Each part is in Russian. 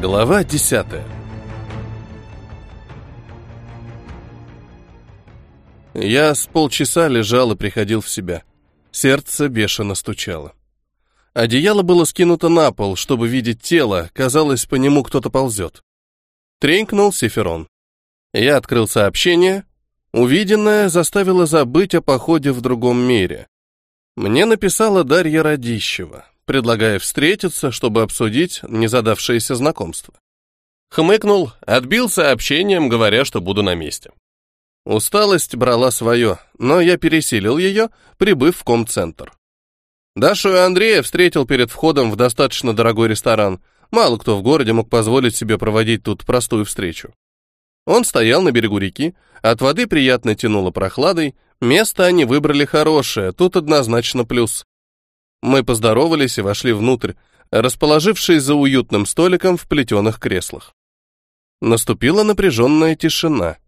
Глава десятая. Я с полчаса лежал и приходил в себя. Сердце бешено стучало. Одеяло было скинуто на пол, чтобы видеть тело, казалось, по нему кто-то ползет. Тренькнул Сиферон. Я открыл сообщение. Увиденное заставило забыть о походе в другом мире. Мне написала Дарья Радищева предлагая встретиться, чтобы обсудить незадавшееся знакомство. Хмыкнул, отбил сообщением, говоря, что буду на месте. Усталость брала свое, но я пересилил ее, прибыв в комцентр. Дашу и Андрея встретил перед входом в достаточно дорогой ресторан. Мало кто в городе мог позволить себе проводить тут простую встречу. Он стоял на берегу реки, от воды приятно тянуло прохладой, место они выбрали хорошее, тут однозначно плюс. Мы поздоровались и вошли внутрь, расположившись за уютным столиком в плетеных креслах. Наступила напряженная тишина.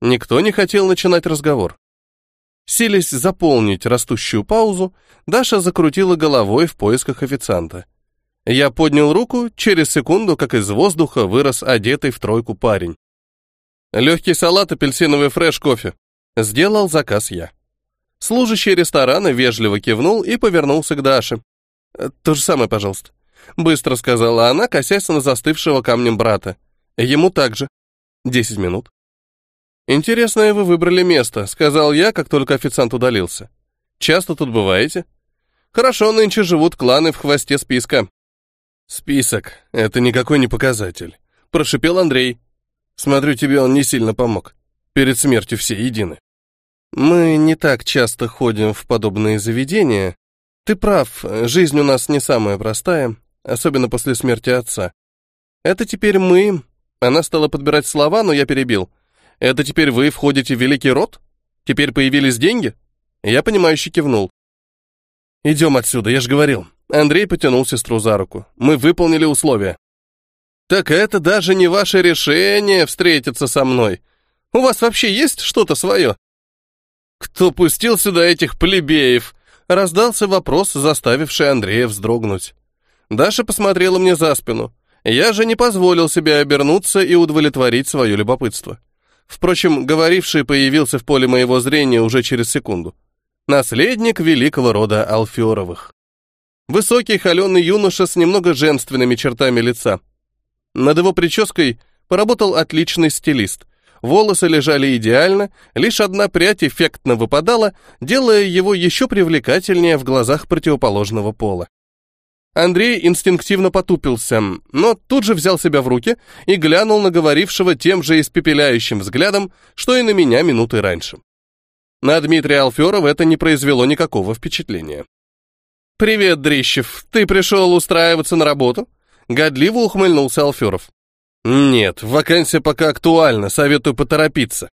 Никто не хотел начинать разговор. Силясь заполнить растущую паузу, Даша закрутила головой в поисках официанта. Я поднял руку, через секунду, как из воздуха, вырос одетый в тройку парень. Легкий салат, апельсиновый фреш, кофе. Сделал заказ я. Служащий ресторана вежливо кивнул и повернулся к Даше. «Э, «То же самое, пожалуйста», — быстро сказала она, косясь на застывшего камнем брата. «Ему также. Десять минут». «Интересное вы выбрали место», — сказал я, как только официант удалился. «Часто тут бываете?» «Хорошо, нынче живут кланы в хвосте списка». «Список — это никакой не показатель», — прошипел Андрей. «Смотрю, тебе он не сильно помог. Перед смертью все едины». Мы не так часто ходим в подобные заведения. Ты прав, жизнь у нас не самая простая, особенно после смерти отца. Это теперь мы... Она стала подбирать слова, но я перебил. Это теперь вы входите в великий род? Теперь появились деньги? Я понимающе кивнул. Идем отсюда, я же говорил. Андрей потянул сестру за руку. Мы выполнили условия. Так это даже не ваше решение встретиться со мной. У вас вообще есть что-то свое? «Кто пустил сюда этих плебеев?» Раздался вопрос, заставивший Андрея вздрогнуть. Даша посмотрела мне за спину. Я же не позволил себе обернуться и удовлетворить свое любопытство. Впрочем, говоривший появился в поле моего зрения уже через секунду. Наследник великого рода Алферовых. Высокий холеный юноша с немного женственными чертами лица. Над его прической поработал отличный стилист — волосы лежали идеально, лишь одна прядь эффектно выпадала, делая его еще привлекательнее в глазах противоположного пола. Андрей инстинктивно потупился, но тут же взял себя в руки и глянул на говорившего тем же испепеляющим взглядом, что и на меня минуты раньше. На Дмитрия Алферова это не произвело никакого впечатления. «Привет, Дрищев, ты пришел устраиваться на работу?» Годливо ухмыльнулся Алферов. «Нет, вакансия пока актуальна, советую поторопиться».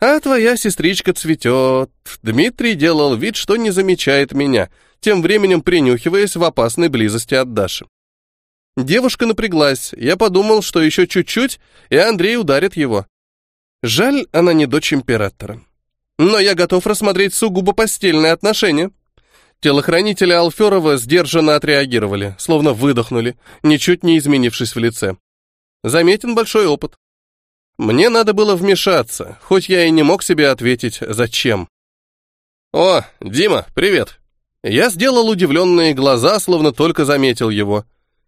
«А твоя сестричка цветет». Дмитрий делал вид, что не замечает меня, тем временем принюхиваясь в опасной близости от Даши. Девушка напряглась, я подумал, что еще чуть-чуть, и Андрей ударит его. Жаль, она не дочь императора. Но я готов рассмотреть сугубо постельные отношения. Телохранители Алферова сдержанно отреагировали, словно выдохнули, ничуть не изменившись в лице. Заметен большой опыт. Мне надо было вмешаться, хоть я и не мог себе ответить, зачем. «О, Дима, привет!» Я сделал удивленные глаза, словно только заметил его.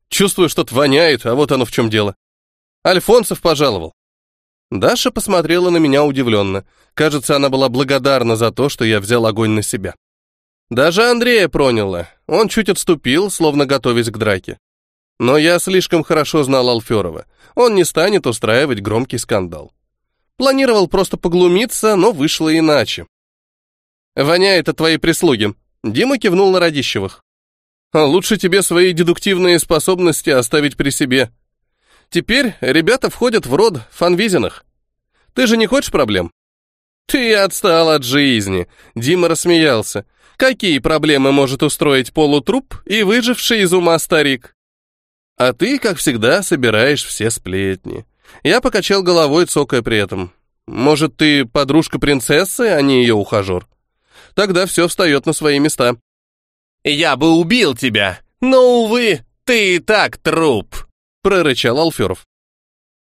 Чувствую, что-то воняет, а вот оно в чем дело. Альфонсов пожаловал. Даша посмотрела на меня удивленно. Кажется, она была благодарна за то, что я взял огонь на себя. Даже Андрея проняло. Он чуть отступил, словно готовясь к драке. Но я слишком хорошо знал Алферова. Он не станет устраивать громкий скандал. Планировал просто поглумиться, но вышло иначе. «Воняет от твоей прислуги», — Дима кивнул на Радищевых. «Лучше тебе свои дедуктивные способности оставить при себе. Теперь ребята входят в род Фанвизиных. Ты же не хочешь проблем?» «Ты отстал от жизни», — Дима рассмеялся. «Какие проблемы может устроить полутруп и выживший из ума старик?» А ты, как всегда, собираешь все сплетни. Я покачал головой, цокая при этом. Может, ты подружка принцессы, а не ее ухажер? Тогда все встает на свои места. Я бы убил тебя, но, увы, ты и так труп. прорычал Алферов.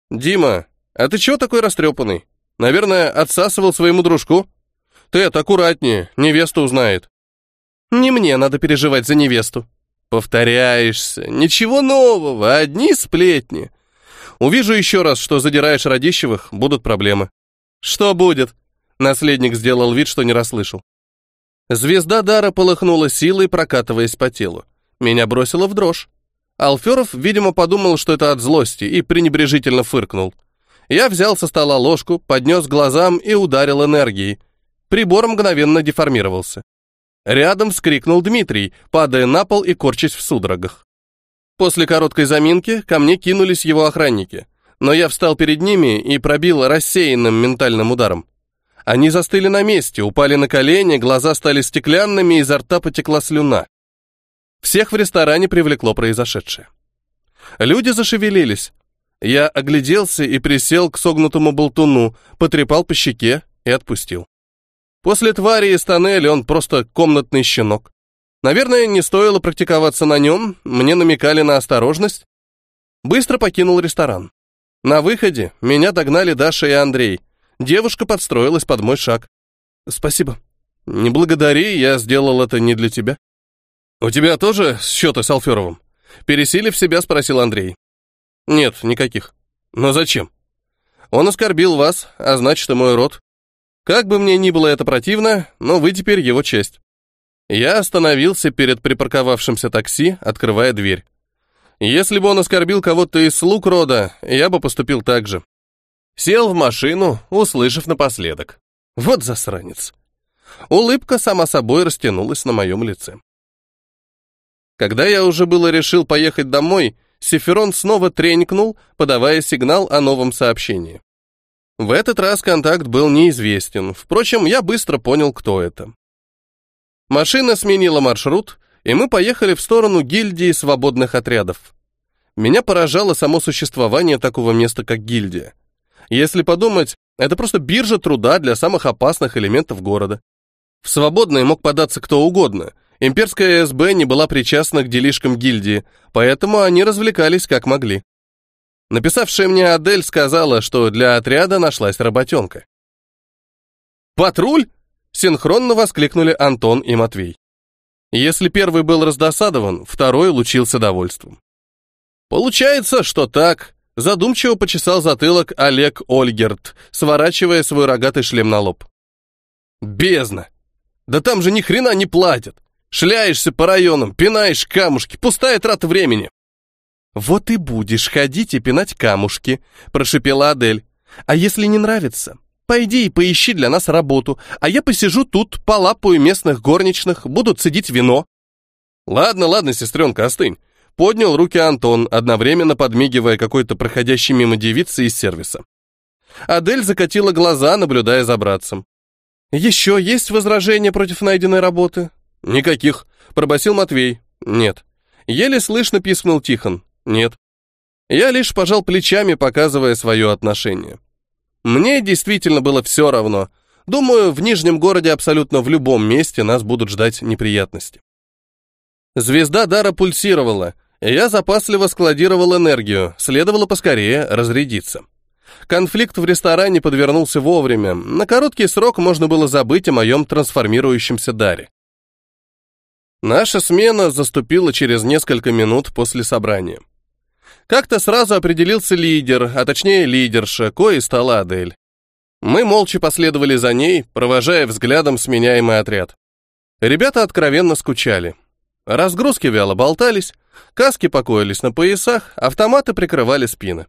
«Дима, а ты чего такой растрепанный? Наверное, отсасывал своему дружку? Ты это аккуратнее, невеста узнает». «Не мне надо переживать за невесту». «Повторяешься. Ничего нового, одни сплетни. Увижу еще раз, что задираешь Радищевых, будут проблемы». «Что будет?» Наследник сделал вид, что не расслышал. Звезда дара полыхнула силой, прокатываясь по телу. Меня бросило в дрожь. Алферов, видимо, подумал, что это от злости, и пренебрежительно фыркнул. Я взял со стола ложку, поднес глазам и ударил энергией. Прибор мгновенно деформировался. Рядом вскрикнул Дмитрий, падая на пол и корчась в судорогах. После короткой заминки ко мне кинулись его охранники, но я встал перед ними и пробил рассеянным ментальным ударом. Они застыли на месте, упали на колени, глаза стали стеклянными, изо рта потекла слюна. Всех в ресторане привлекло произошедшее. Люди зашевелились. Я огляделся и присел к согнутому болтуну, потрепал по щеке и отпустил. После твари из тоннеля он просто комнатный щенок. Наверное, не стоило практиковаться на нем, мне намекали на осторожность. Быстро покинул ресторан. На выходе меня догнали Даша и Андрей — Девушка подстроилась под мой шаг. «Спасибо». «Не благодари, я сделал это не для тебя». «У тебя тоже счеты с Алферовым?» Пересилив себя, спросил Андрей. «Нет, никаких». «Но зачем?» «Он оскорбил вас, а значит и мой род. Как бы мне ни было это противно, но вы теперь его честь». Я остановился перед припарковавшимся такси, открывая дверь. Если бы он оскорбил кого-то из слуг рода, я бы поступил так же. Сел в машину, услышав напоследок. Вот засранец. Улыбка сама собой растянулась на моем лице. Когда я уже было решил поехать домой, Сеферон снова тренькнул, подавая сигнал о новом сообщении. В этот раз контакт был неизвестен, впрочем, я быстро понял, кто это. Машина сменила маршрут, и мы поехали в сторону гильдии свободных отрядов. Меня поражало само существование такого места, как гильдия. Если подумать, это просто биржа труда для самых опасных элементов города. В свободные мог податься кто угодно. Имперская СБ не была причастна к делишкам гильдии, поэтому они развлекались как могли. Написавшая мне Адель сказала, что для отряда нашлась работенка. «Патруль?» — синхронно воскликнули Антон и Матвей. Если первый был раздосадован, второй лучился довольством. «Получается, что так», Задумчиво почесал затылок Олег Ольгерт, сворачивая свой рогатый шлем на лоб. Бездна! Да там же ни хрена не платят. Шляешься по районам, пинаешь камушки, пустая трата времени. Вот и будешь ходить и пинать камушки, прошипела Адель. А если не нравится, пойди и поищи для нас работу, а я посижу тут, полапаю местных горничных, буду цедить вино. Ладно, ладно, сестренка, остынь. Поднял руки Антон, одновременно подмигивая какой-то проходящей мимо девицы из сервиса. Адель закатила глаза, наблюдая за братцем. «Еще есть возражения против найденной работы?» «Никаких», — пробасил Матвей. «Нет». Еле слышно пискнул Тихон. «Нет». Я лишь пожал плечами, показывая свое отношение. Мне действительно было все равно. Думаю, в Нижнем городе абсолютно в любом месте нас будут ждать неприятности. Звезда дара пульсировала, я запасливо складировал энергию, следовало поскорее разрядиться. Конфликт в ресторане подвернулся вовремя. На короткий срок можно было забыть о моем трансформирующемся даре. Наша смена заступила через несколько минут после собрания. Как-то сразу определился лидер, а точнее лидерша, кое стала Адель. Мы молча последовали за ней, провожая взглядом сменяемый отряд. Ребята откровенно скучали. Разгрузки вяло болтались, каски покоились на поясах, автоматы прикрывали спины.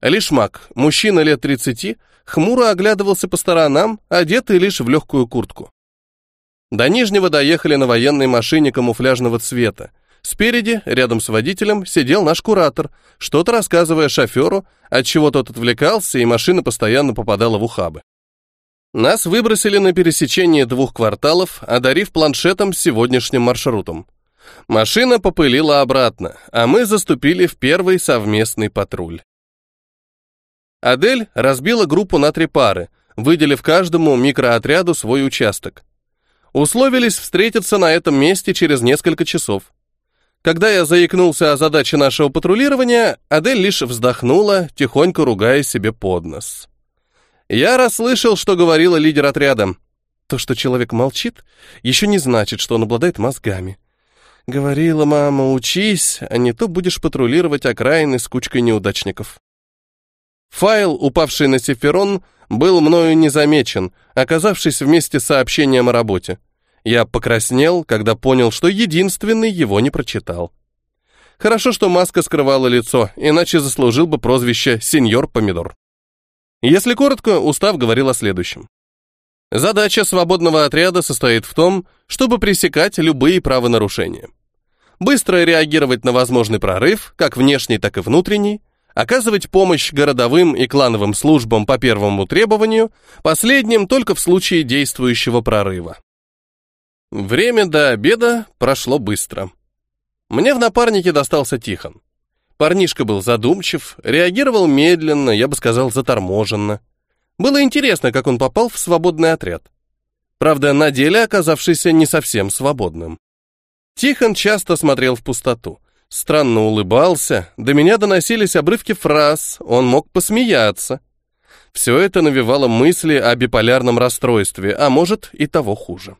Лишь маг, мужчина лет 30, хмуро оглядывался по сторонам, одетый лишь в легкую куртку. До Нижнего доехали на военной машине камуфляжного цвета. Спереди, рядом с водителем, сидел наш куратор, что-то рассказывая шоферу, от чего тот отвлекался, и машина постоянно попадала в ухабы. Нас выбросили на пересечение двух кварталов, одарив планшетом сегодняшним маршрутом. Машина попылила обратно, а мы заступили в первый совместный патруль. Адель разбила группу на три пары, выделив каждому микроотряду свой участок. Условились встретиться на этом месте через несколько часов. Когда я заикнулся о задаче нашего патрулирования, Адель лишь вздохнула, тихонько ругая себе под нос. Я расслышал, что говорила лидер отряда. То, что человек молчит, еще не значит, что он обладает мозгами. Говорила мама, учись, а не то будешь патрулировать окраины с кучкой неудачников. Файл, упавший на сиферон, был мною не замечен, оказавшись вместе с сообщением о работе. Я покраснел, когда понял, что единственный его не прочитал. Хорошо, что маска скрывала лицо, иначе заслужил бы прозвище «Сеньор Помидор». Если коротко, устав говорил о следующем. Задача свободного отряда состоит в том, чтобы пресекать любые правонарушения. Быстро реагировать на возможный прорыв, как внешний, так и внутренний, оказывать помощь городовым и клановым службам по первому требованию, последним только в случае действующего прорыва. Время до обеда прошло быстро. Мне в напарнике достался Тихон. Парнишка был задумчив, реагировал медленно, я бы сказал, заторможенно. Было интересно, как он попал в свободный отряд. Правда, на деле оказавшийся не совсем свободным. Тихон часто смотрел в пустоту, странно улыбался, до меня доносились обрывки фраз, он мог посмеяться. Все это навевало мысли о биполярном расстройстве, а может и того хуже.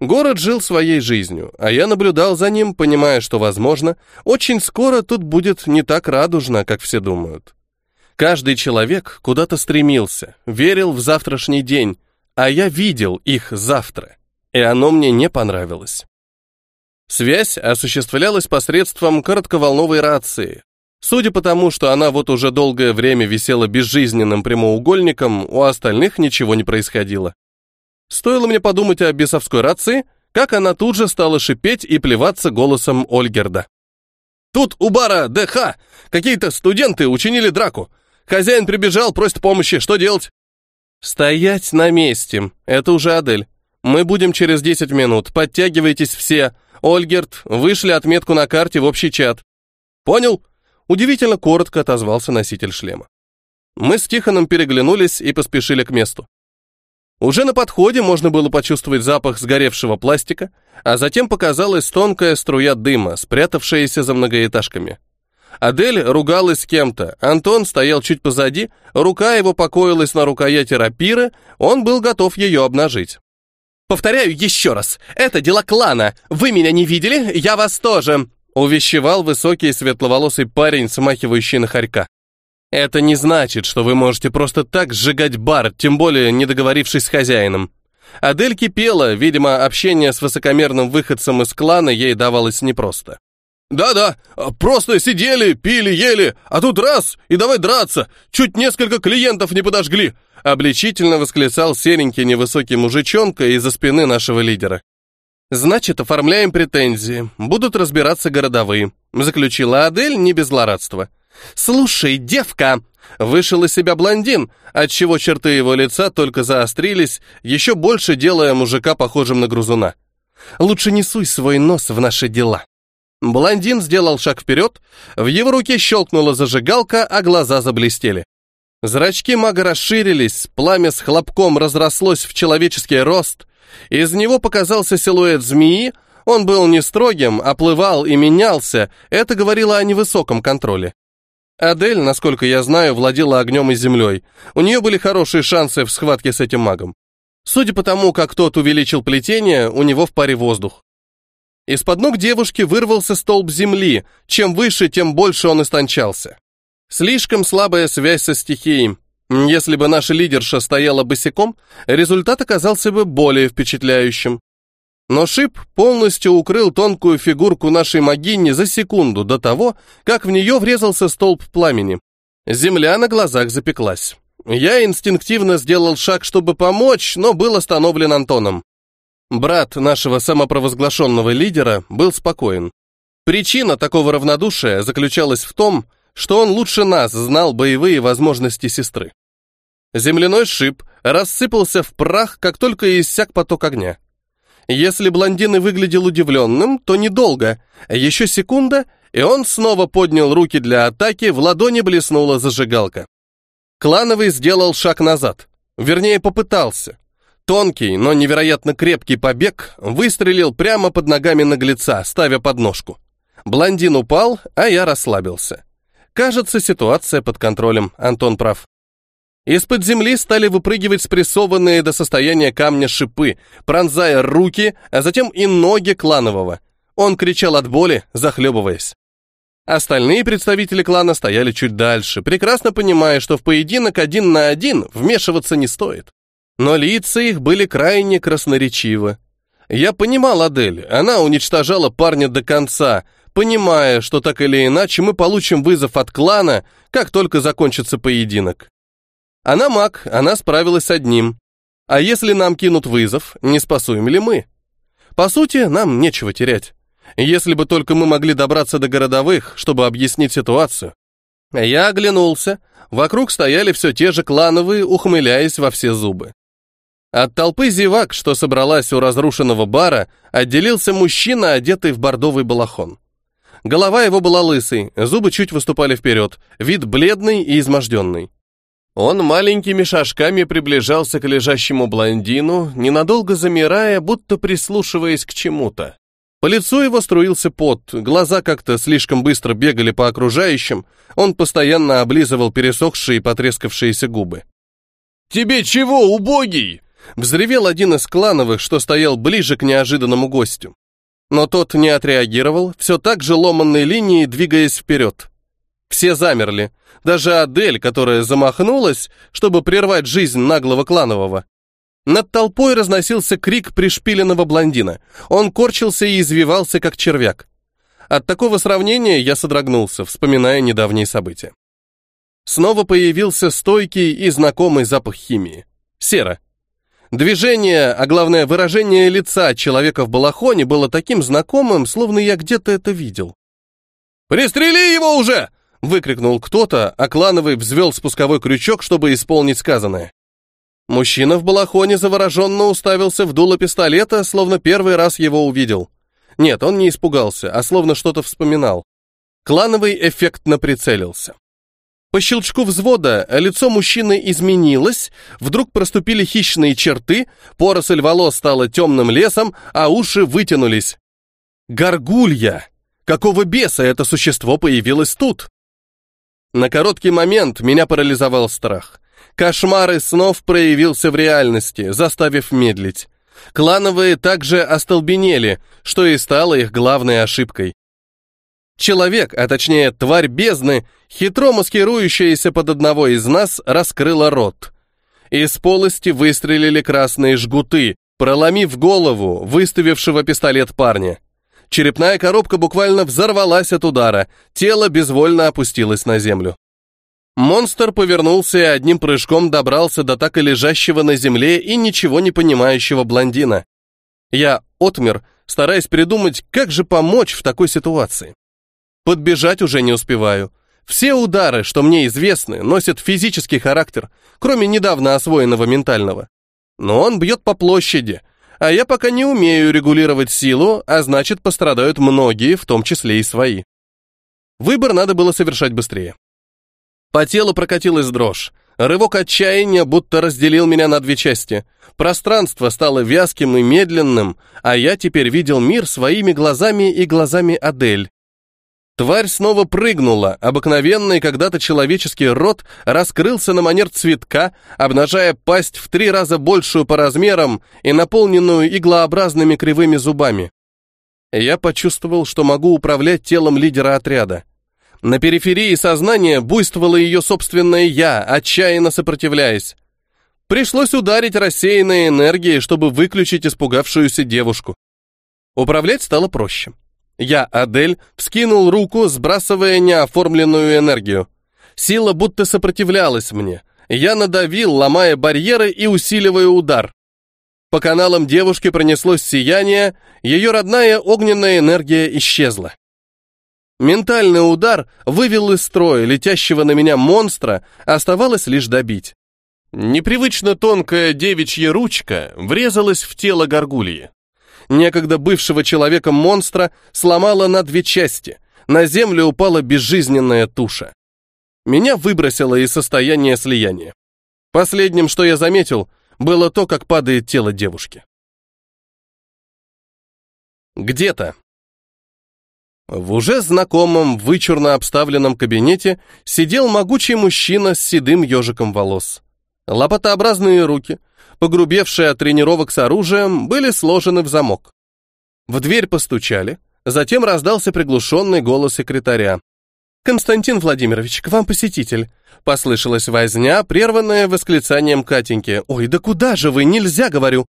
Город жил своей жизнью, а я наблюдал за ним, понимая, что, возможно, очень скоро тут будет не так радужно, как все думают. Каждый человек куда-то стремился, верил в завтрашний день, а я видел их завтра, и оно мне не понравилось. Связь осуществлялась посредством коротковолновой рации. Судя по тому, что она вот уже долгое время висела безжизненным прямоугольником, у остальных ничего не происходило. Стоило мне подумать о бесовской рации, как она тут же стала шипеть и плеваться голосом Ольгерда. «Тут у бара ДХ! Какие-то студенты учинили драку! Хозяин прибежал, просит помощи, что делать?» «Стоять на месте, это уже Адель. Мы будем через 10 минут, подтягивайтесь все, Ольгерт, вышли отметку на карте в общий чат. Понял? Удивительно коротко отозвался носитель шлема. Мы с Тихоном переглянулись и поспешили к месту. Уже на подходе можно было почувствовать запах сгоревшего пластика, а затем показалась тонкая струя дыма, спрятавшаяся за многоэтажками. Адель ругалась с кем-то, Антон стоял чуть позади, рука его покоилась на рукояти рапиры, он был готов ее обнажить. Повторяю еще раз, это дела клана. Вы меня не видели, я вас тоже, увещевал высокий светловолосый парень, смахивающий на хорька. Это не значит, что вы можете просто так сжигать бар, тем более не договорившись с хозяином. Адель кипела, видимо, общение с высокомерным выходцем из клана ей давалось непросто. «Да-да, просто сидели, пили, ели, а тут раз, и давай драться, чуть несколько клиентов не подожгли, обличительно восклицал серенький невысокий мужичонка из-за спины нашего лидера. «Значит, оформляем претензии. Будут разбираться городовые», — заключила Адель не без злорадства. «Слушай, девка!» — вышел из себя блондин, отчего черты его лица только заострились, еще больше делая мужика похожим на грузуна. «Лучше не суй свой нос в наши дела». Блондин сделал шаг вперед, в его руке щелкнула зажигалка, а глаза заблестели. Зрачки мага расширились, пламя с хлопком разрослось в человеческий рост. Из него показался силуэт змеи, он был не строгим, оплывал и менялся, это говорило о невысоком контроле. Адель, насколько я знаю, владела огнем и землей. У нее были хорошие шансы в схватке с этим магом. Судя по тому, как тот увеличил плетение, у него в паре воздух. Из-под ног девушки вырвался столб земли. Чем выше, тем больше он истончался. Слишком слабая связь со стихией. Если бы наша лидерша стояла босиком, результат оказался бы более впечатляющим. Но шип полностью укрыл тонкую фигурку нашей могини за секунду до того, как в нее врезался столб пламени. Земля на глазах запеклась. Я инстинктивно сделал шаг, чтобы помочь, но был остановлен Антоном. Брат нашего самопровозглашенного лидера был спокоен. Причина такого равнодушия заключалась в том, что он лучше нас знал боевые возможности сестры. Земляной шип рассыпался в прах, как только иссяк поток огня. Если блондин и выглядел удивленным, то недолго. Еще секунда, и он снова поднял руки для атаки, в ладони блеснула зажигалка. Клановый сделал шаг назад. Вернее, попытался. Тонкий, но невероятно крепкий побег выстрелил прямо под ногами наглеца, ставя подножку. Блондин упал, а я расслабился. Кажется, ситуация под контролем, Антон прав. Из-под земли стали выпрыгивать спрессованные до состояния камня шипы, пронзая руки, а затем и ноги кланового. Он кричал от боли, захлебываясь. Остальные представители клана стояли чуть дальше, прекрасно понимая, что в поединок один на один вмешиваться не стоит. Но лица их были крайне красноречивы. Я понимал Адель, она уничтожала парня до конца, понимая, что так или иначе мы получим вызов от клана, как только закончится поединок. Она маг, она справилась с одним. А если нам кинут вызов, не спасуем ли мы? По сути, нам нечего терять. Если бы только мы могли добраться до городовых, чтобы объяснить ситуацию. Я оглянулся. Вокруг стояли все те же клановые, ухмыляясь во все зубы. От толпы зевак, что собралась у разрушенного бара, отделился мужчина, одетый в бордовый балахон. Голова его была лысой, зубы чуть выступали вперед, вид бледный и изможденный. Он маленькими шажками приближался к лежащему блондину, ненадолго замирая, будто прислушиваясь к чему-то. По лицу его струился пот, глаза как-то слишком быстро бегали по окружающим, он постоянно облизывал пересохшие и потрескавшиеся губы. «Тебе чего, убогий?» — взревел один из клановых, что стоял ближе к неожиданному гостю. Но тот не отреагировал, все так же ломанной линией двигаясь вперед. Все замерли, даже Адель, которая замахнулась, чтобы прервать жизнь наглого кланового. Над толпой разносился крик пришпиленного блондина. Он корчился и извивался, как червяк. От такого сравнения я содрогнулся, вспоминая недавние события. Снова появился стойкий и знакомый запах химии. Сера. Движение, а главное выражение лица человека в балахоне было таким знакомым, словно я где-то это видел. «Пристрели его уже!» Выкрикнул кто-то, а клановый взвел спусковой крючок, чтобы исполнить сказанное. Мужчина в балахоне завороженно уставился в дуло пистолета, словно первый раз его увидел. Нет, он не испугался, а словно что-то вспоминал. Клановый эффектно прицелился. По щелчку взвода лицо мужчины изменилось, вдруг проступили хищные черты, поросль волос стала темным лесом, а уши вытянулись. Горгулья! Какого беса это существо появилось тут? На короткий момент меня парализовал страх. Кошмар из снов проявился в реальности, заставив медлить. Клановые также остолбенели, что и стало их главной ошибкой. Человек, а точнее тварь бездны, хитро маскирующаяся под одного из нас, раскрыла рот. Из полости выстрелили красные жгуты, проломив голову выставившего пистолет парня. Черепная коробка буквально взорвалась от удара, тело безвольно опустилось на землю. Монстр повернулся и одним прыжком добрался до так и лежащего на земле и ничего не понимающего блондина. Я отмер, стараясь придумать, как же помочь в такой ситуации. Подбежать уже не успеваю. Все удары, что мне известны, носят физический характер, кроме недавно освоенного ментального. Но он бьет по площади, а я пока не умею регулировать силу, а значит, пострадают многие, в том числе и свои. Выбор надо было совершать быстрее. По телу прокатилась дрожь. Рывок отчаяния будто разделил меня на две части. Пространство стало вязким и медленным, а я теперь видел мир своими глазами и глазами Адель. Тварь снова прыгнула, обыкновенный когда-то человеческий рот раскрылся на манер цветка, обнажая пасть в три раза большую по размерам и наполненную иглообразными кривыми зубами. Я почувствовал, что могу управлять телом лидера отряда. На периферии сознания буйствовало ее собственное «я», отчаянно сопротивляясь. Пришлось ударить рассеянной энергией, чтобы выключить испугавшуюся девушку. Управлять стало проще. Я, Адель, вскинул руку, сбрасывая неоформленную энергию. Сила будто сопротивлялась мне. Я надавил, ломая барьеры и усиливая удар. По каналам девушки пронеслось сияние, ее родная огненная энергия исчезла. Ментальный удар вывел из строя летящего на меня монстра, оставалось лишь добить. Непривычно тонкая девичья ручка врезалась в тело горгульи некогда бывшего человеком монстра, сломала на две части. На землю упала безжизненная туша. Меня выбросило из состояния слияния. Последним, что я заметил, было то, как падает тело девушки. Где-то. В уже знакомом, вычурно обставленном кабинете сидел могучий мужчина с седым ежиком волос. Лопатообразные руки, погрубевшие от тренировок с оружием, были сложены в замок. В дверь постучали, затем раздался приглушенный голос секретаря. «Константин Владимирович, к вам посетитель!» Послышалась возня, прерванная восклицанием Катеньки. «Ой, да куда же вы? Нельзя, говорю!»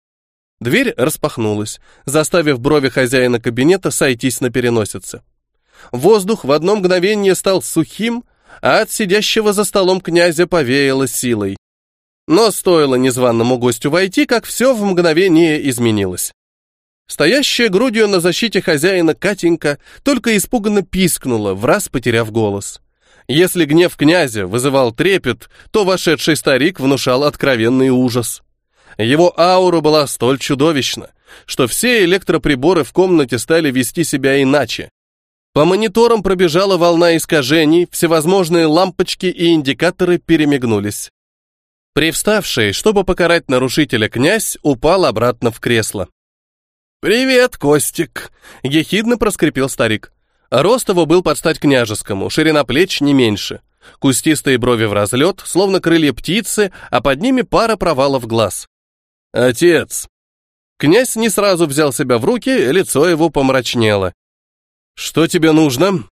Дверь распахнулась, заставив брови хозяина кабинета сойтись на переносице. Воздух в одно мгновение стал сухим, а от сидящего за столом князя повеяло силой. Но стоило незваному гостю войти, как все в мгновение изменилось. Стоящая грудью на защите хозяина Катенька только испуганно пискнула, в раз потеряв голос. Если гнев князя вызывал трепет, то вошедший старик внушал откровенный ужас. Его аура была столь чудовищна, что все электроприборы в комнате стали вести себя иначе. По мониторам пробежала волна искажений, всевозможные лампочки и индикаторы перемигнулись. Привставший, чтобы покарать нарушителя князь, упал обратно в кресло. «Привет, Костик!» — ехидно проскрипел старик. Рост его был под стать княжескому, ширина плеч не меньше. Кустистые брови в разлет, словно крылья птицы, а под ними пара провалов глаз. «Отец!» Князь не сразу взял себя в руки, лицо его помрачнело. «Что тебе нужно?»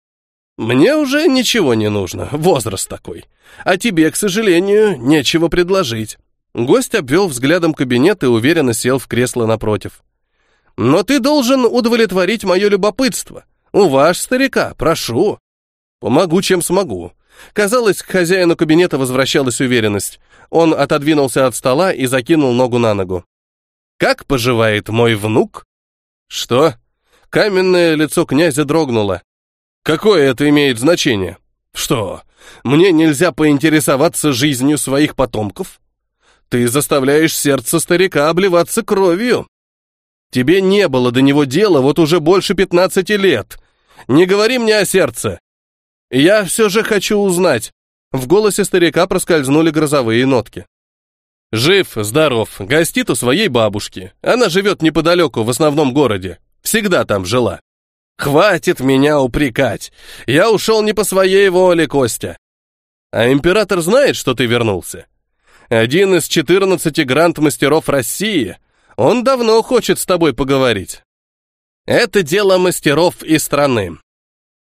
«Мне уже ничего не нужно, возраст такой. А тебе, к сожалению, нечего предложить». Гость обвел взглядом кабинет и уверенно сел в кресло напротив. «Но ты должен удовлетворить мое любопытство. Уваж старика, прошу». «Помогу, чем смогу». Казалось, к хозяину кабинета возвращалась уверенность. Он отодвинулся от стола и закинул ногу на ногу. «Как поживает мой внук?» «Что?» Каменное лицо князя дрогнуло. «Какое это имеет значение? Что, мне нельзя поинтересоваться жизнью своих потомков? Ты заставляешь сердце старика обливаться кровью. Тебе не было до него дела вот уже больше пятнадцати лет. Не говори мне о сердце. Я все же хочу узнать, в голосе старика проскользнули грозовые нотки. «Жив, здоров, гостит у своей бабушки. Она живет неподалеку, в основном городе. Всегда там жила. Хватит меня упрекать. Я ушел не по своей воле, Костя. А император знает, что ты вернулся? Один из четырнадцати гранд-мастеров России. Он давно хочет с тобой поговорить. Это дело мастеров и страны.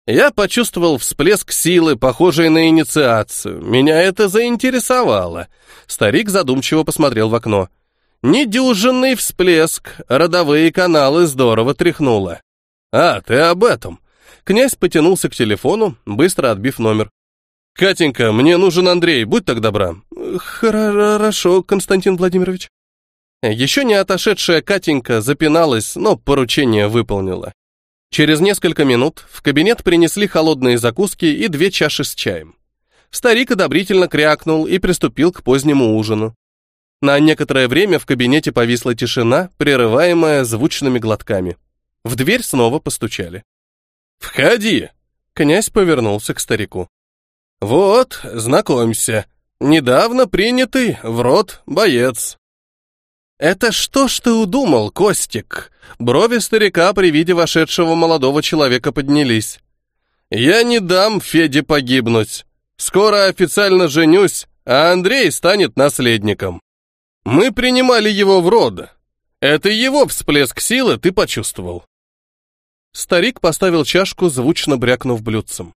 Я почувствовал всплеск силы, похожий на инициацию. Меня это заинтересовало. Старик задумчиво посмотрел в окно. Недюжинный всплеск, родовые каналы здорово тряхнуло. А, ты об этом. Князь потянулся к телефону, быстро отбив номер. «Катенька, мне нужен Андрей, будь так добра». «Хорошо, Константин Владимирович». Еще не отошедшая Катенька запиналась, но поручение выполнила. Через несколько минут в кабинет принесли холодные закуски и две чаши с чаем. Старик одобрительно крякнул и приступил к позднему ужину. На некоторое время в кабинете повисла тишина, прерываемая звучными глотками. В дверь снова постучали. «Входи!» Князь повернулся к старику. «Вот, знакомься, недавно принятый в рот боец. «Это что ж ты удумал, Костик?» Брови старика при виде вошедшего молодого человека поднялись. «Я не дам Феде погибнуть. Скоро официально женюсь, а Андрей станет наследником. Мы принимали его в род. Это его всплеск силы ты почувствовал». Старик поставил чашку, звучно брякнув блюдцем.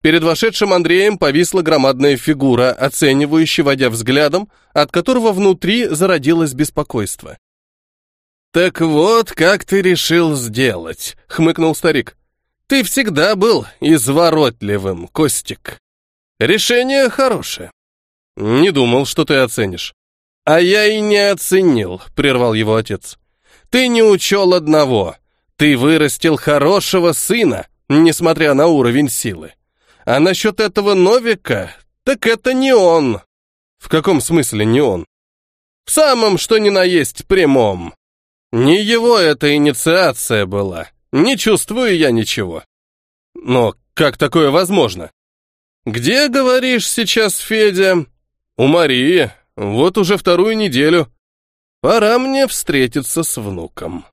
Перед вошедшим Андреем повисла громадная фигура, оценивающая, водя взглядом, от которого внутри зародилось беспокойство. «Так вот, как ты решил сделать», — хмыкнул старик. «Ты всегда был изворотливым, Костик. Решение хорошее. Не думал, что ты оценишь». «А я и не оценил», — прервал его отец. «Ты не учел одного. Ты вырастил хорошего сына, несмотря на уровень силы. А насчет этого Новика, так это не он. В каком смысле не он? В самом, что ни на есть, прямом. Не его эта инициация была. Не чувствую я ничего. Но как такое возможно? Где, говоришь, сейчас Федя? У Марии. Вот уже вторую неделю. Пора мне встретиться с внуком.